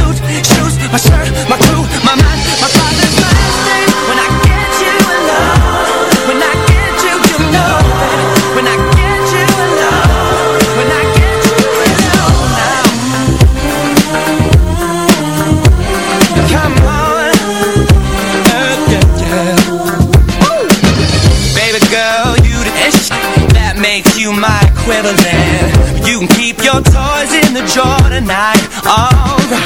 Loot, shoes, my shirt, my crew, my mind, my father's last name? When I get you alone, when I get you, you know that. When I get you alone, when I get you alone now. Come on, uh, yeah, yeah. Baby girl, you the ish that makes you my equivalent. You can keep your toys in the drawer tonight. Alright.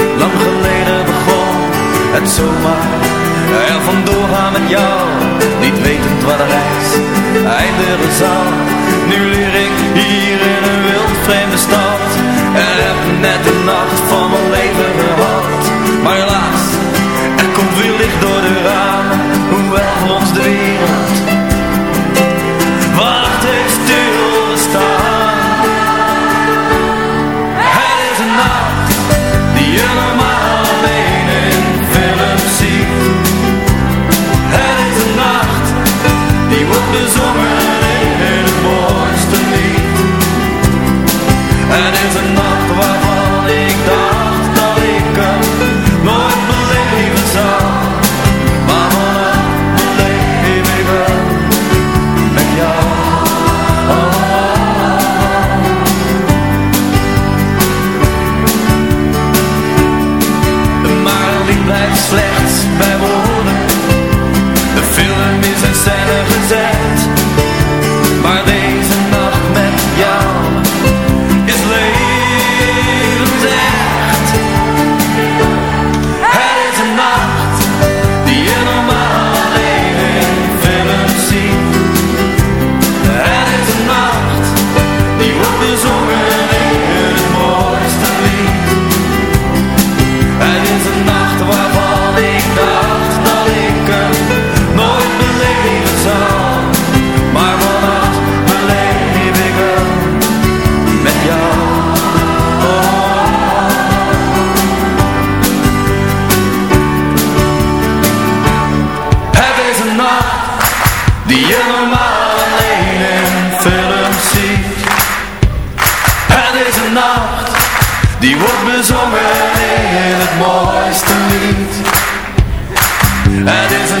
Zomaar er vandoor gaan met jou, niet wetend wat de reis eindigen zal. Nu leer ik hier in een wild vreemde stad en heb net de nacht scène gezet. Het is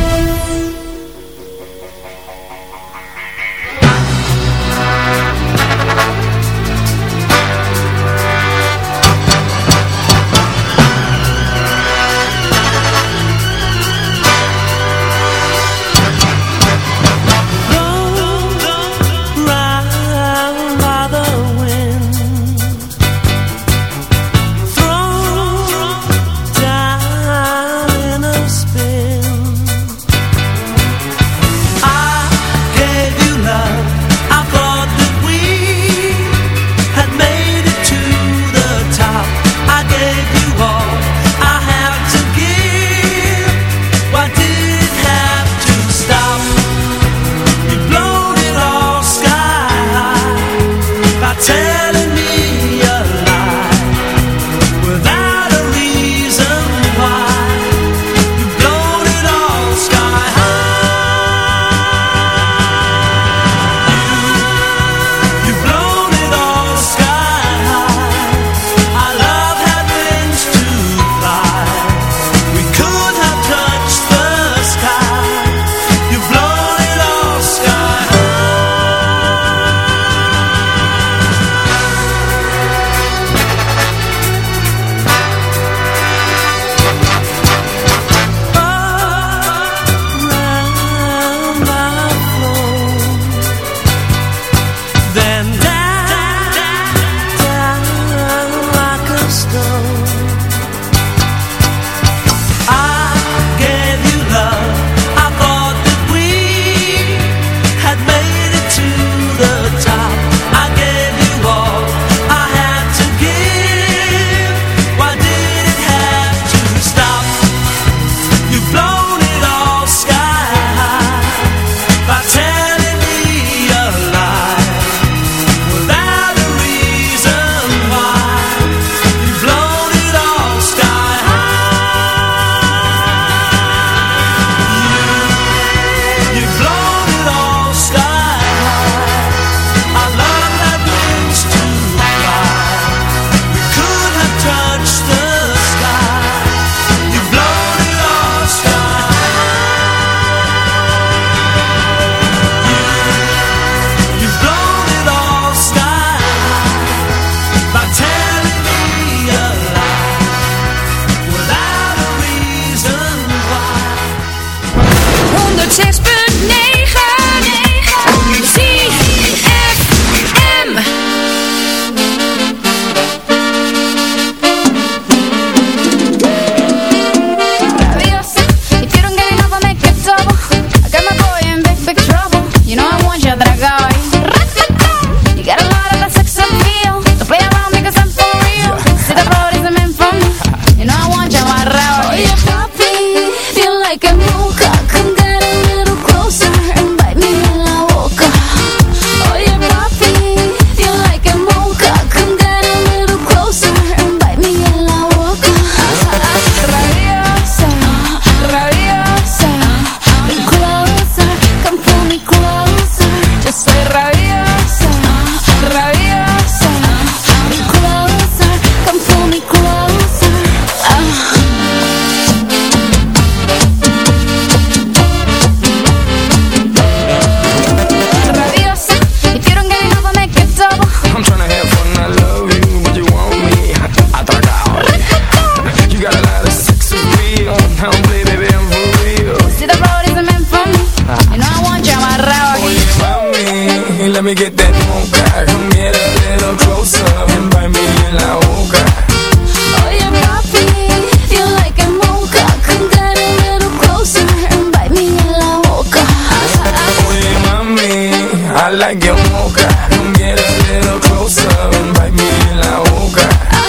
I like your mocha. Come get a little closer and bite me in la boca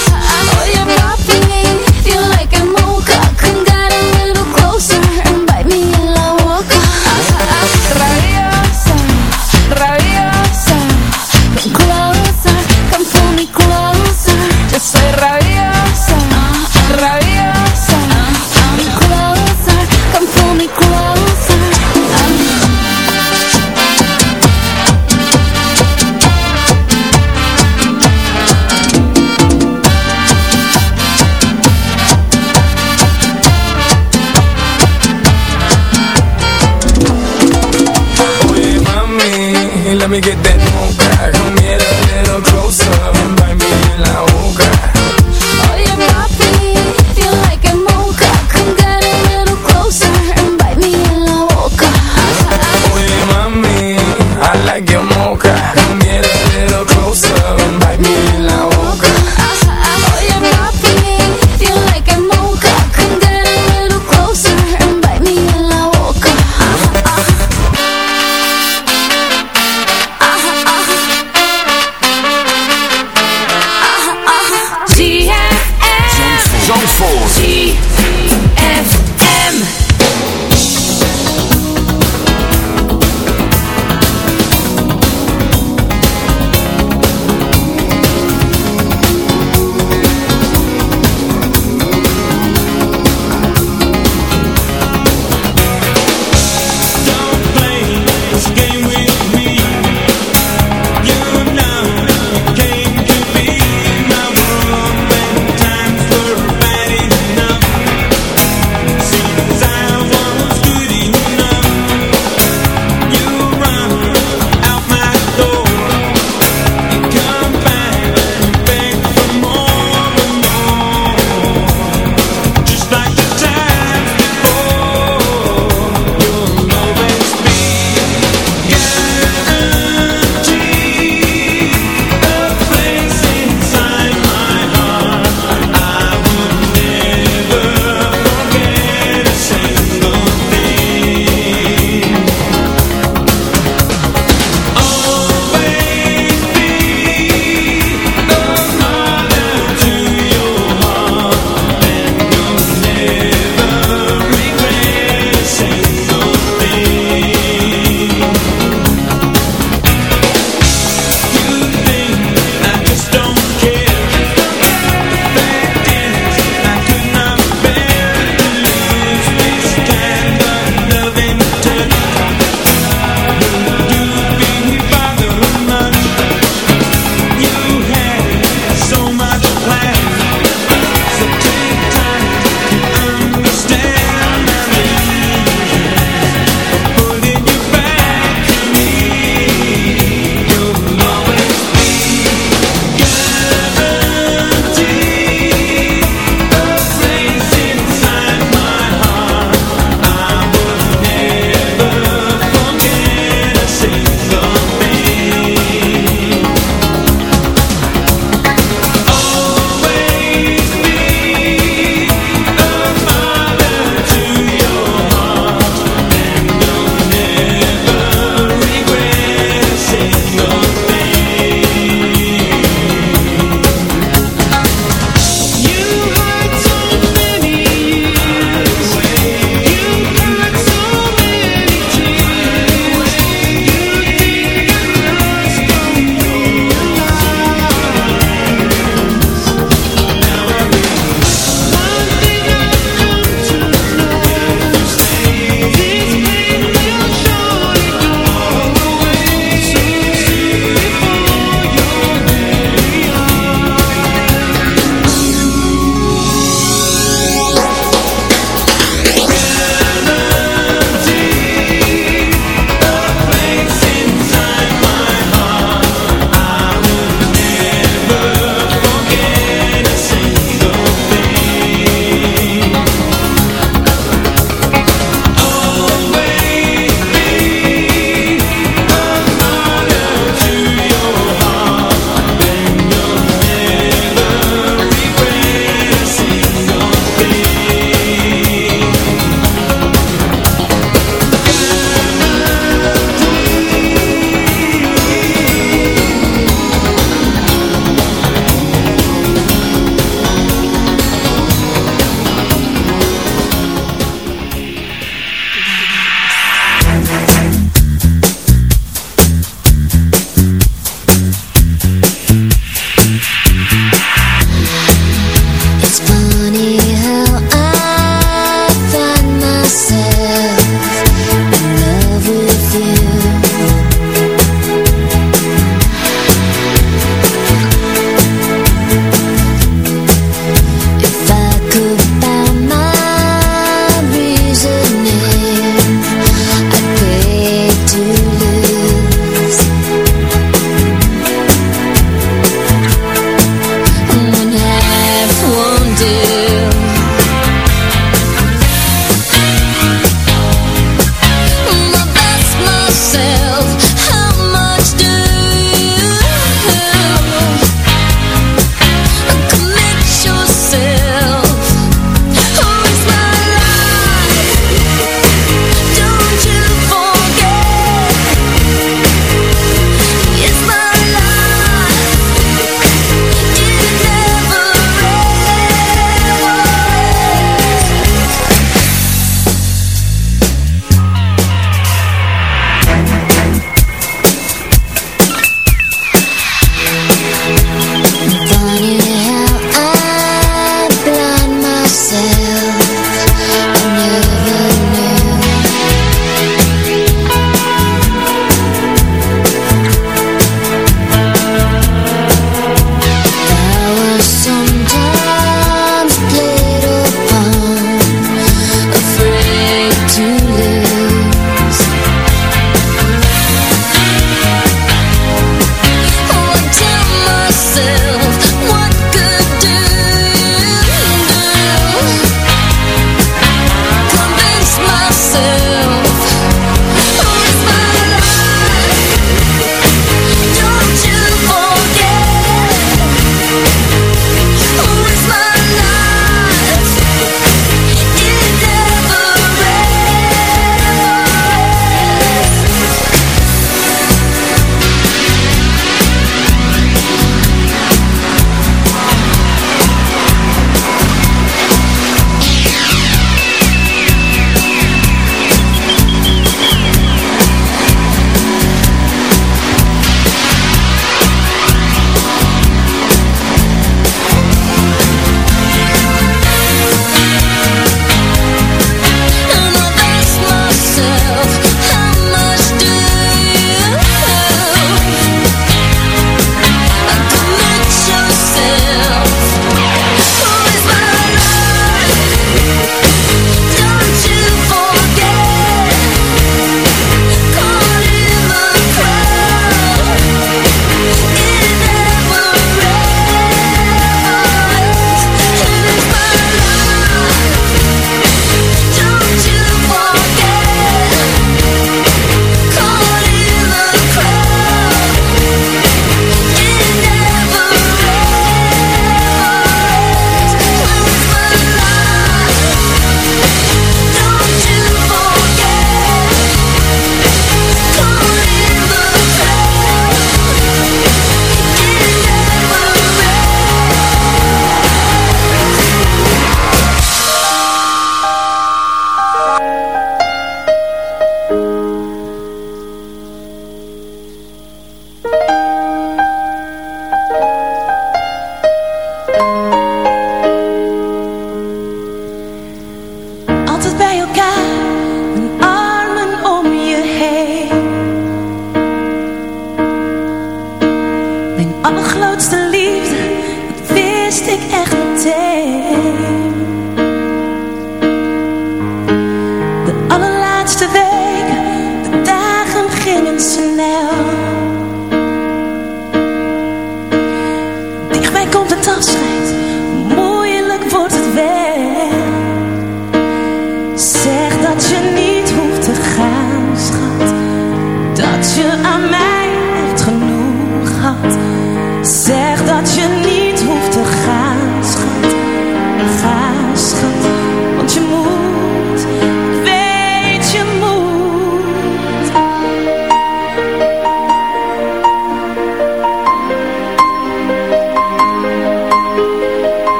me get that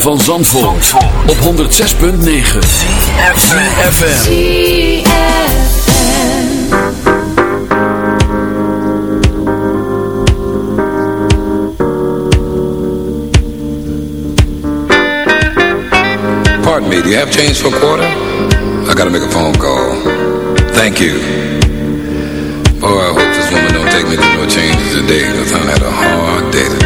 van Zandvoort, op 106.9 CFFM Pardon me, do you have change for a quarter? I gotta make a phone call. Thank you. Oh, I hope this woman don't take me to no changes today, cause I had a hard day today.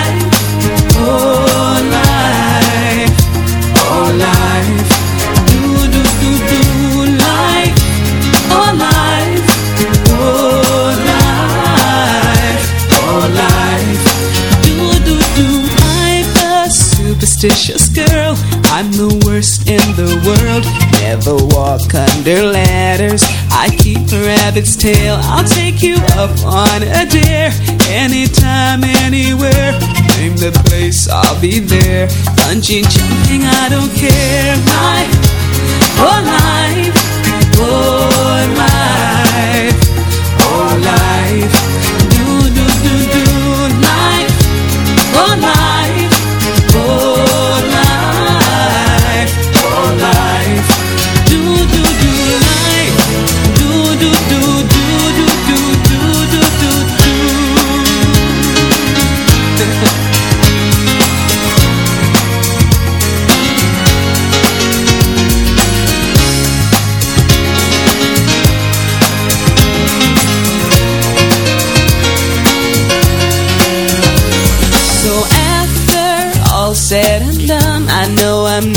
superstitious girl. I'm the worst in the world. Never walk under ladders. I keep a rabbit's tail. I'll take you up on a dare. Anytime, anywhere. Name the place, I'll be there. Punching, jumping, I don't care. My, oh life, oh my.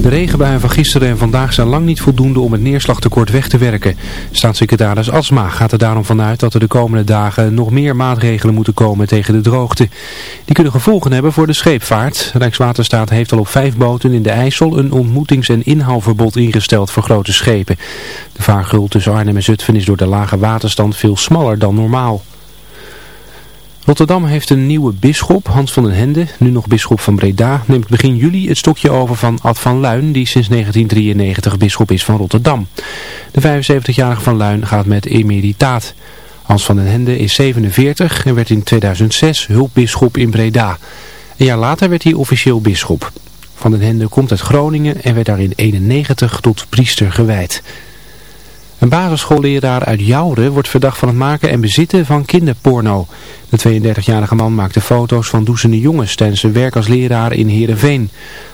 De regenbuien van gisteren en vandaag zijn lang niet voldoende om het neerslagtekort weg te werken. Staatssecretaris Asma gaat er daarom vanuit dat er de komende dagen nog meer maatregelen moeten komen tegen de droogte. Die kunnen gevolgen hebben voor de scheepvaart. Rijkswaterstaat heeft al op vijf boten in de IJssel een ontmoetings- en inhaalverbod ingesteld voor grote schepen. De vaargul tussen Arnhem en Zutphen is door de lage waterstand veel smaller dan normaal. Rotterdam heeft een nieuwe bisschop, Hans van den Hende, nu nog bisschop van Breda, neemt begin juli het stokje over van Ad van Luin, die sinds 1993 bisschop is van Rotterdam. De 75-jarige van Luin gaat met emeritaat. Hans van den Hende is 47 en werd in 2006 hulpbisschop in Breda. Een jaar later werd hij officieel bisschop. Van den Hende komt uit Groningen en werd daar in 91 tot priester gewijd. Een basisschoolleraar uit Jouren wordt verdacht van het maken en bezitten van kinderporno. De 32-jarige man maakte foto's van douchende jongens tijdens zijn werk als leraar in Heerenveen.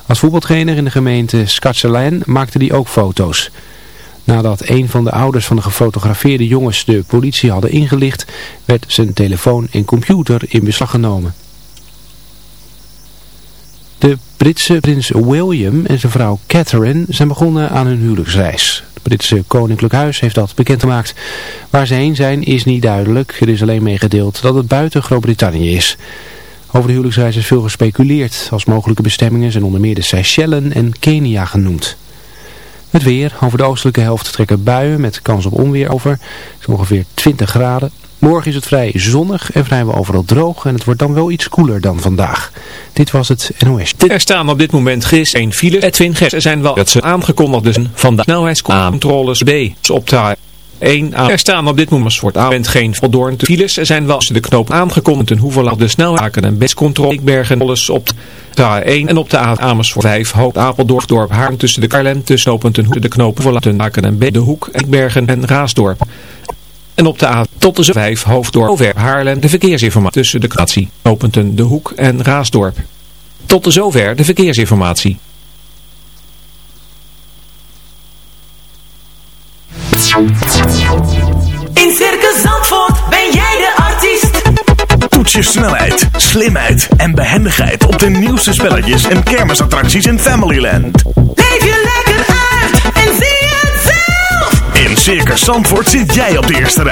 Als voetbaltrainer in de gemeente Skatselijn maakte hij ook foto's. Nadat een van de ouders van de gefotografeerde jongens de politie hadden ingelicht, werd zijn telefoon en computer in beslag genomen. De Britse prins William en zijn vrouw Catherine zijn begonnen aan hun huwelijksreis. Het Britse Koninklijk Huis heeft dat bekendgemaakt. Waar ze heen zijn is niet duidelijk. Er is alleen meegedeeld dat het buiten Groot-Brittannië is. Over de huwelijksreis is veel gespeculeerd. Als mogelijke bestemmingen zijn onder meer de Seychellen en Kenia genoemd. Het weer. Over de oostelijke helft trekken buien met kans op onweer over. Het is ongeveer 20 graden. Morgen is het vrij zonnig en vrijwel overal droog en het wordt dan wel iets koeler dan vandaag. Dit was het NOS. Er staan op dit moment gis 1 file. Edwin Gers er zijn wel dat ze aangekondigd zijn van de snelheidscontroles B. Op de 1 aan. Er staan op dit moment wordt aan geen voldoorn te files. Er zijn wel de knoop aangekondigd en hoeveel de snelhaken en bestcontrole Bergen alles op de A1 en op de A Amersfoort 5 Hoop Apeldoorn dorp Haarlem tussen de Karlen tussen knooppunten Hoek de knoop verlaten haken en B de Hoek Ekbergen en Raasdorp. En op de A tot de 5 hoofddorp over Haarlem de verkeersinformatie tussen de knatie knooppunten De Hoek en Raasdorp. Tot de zover de verkeersinformatie. In Circus Zandvoort ben jij de artiest. Toets je snelheid, slimheid en behendigheid op de nieuwste spelletjes en kermisattracties in Familyland. Leef je lekker uit en zie zelf. In Circus Zandvoort zit jij op de eerste rij.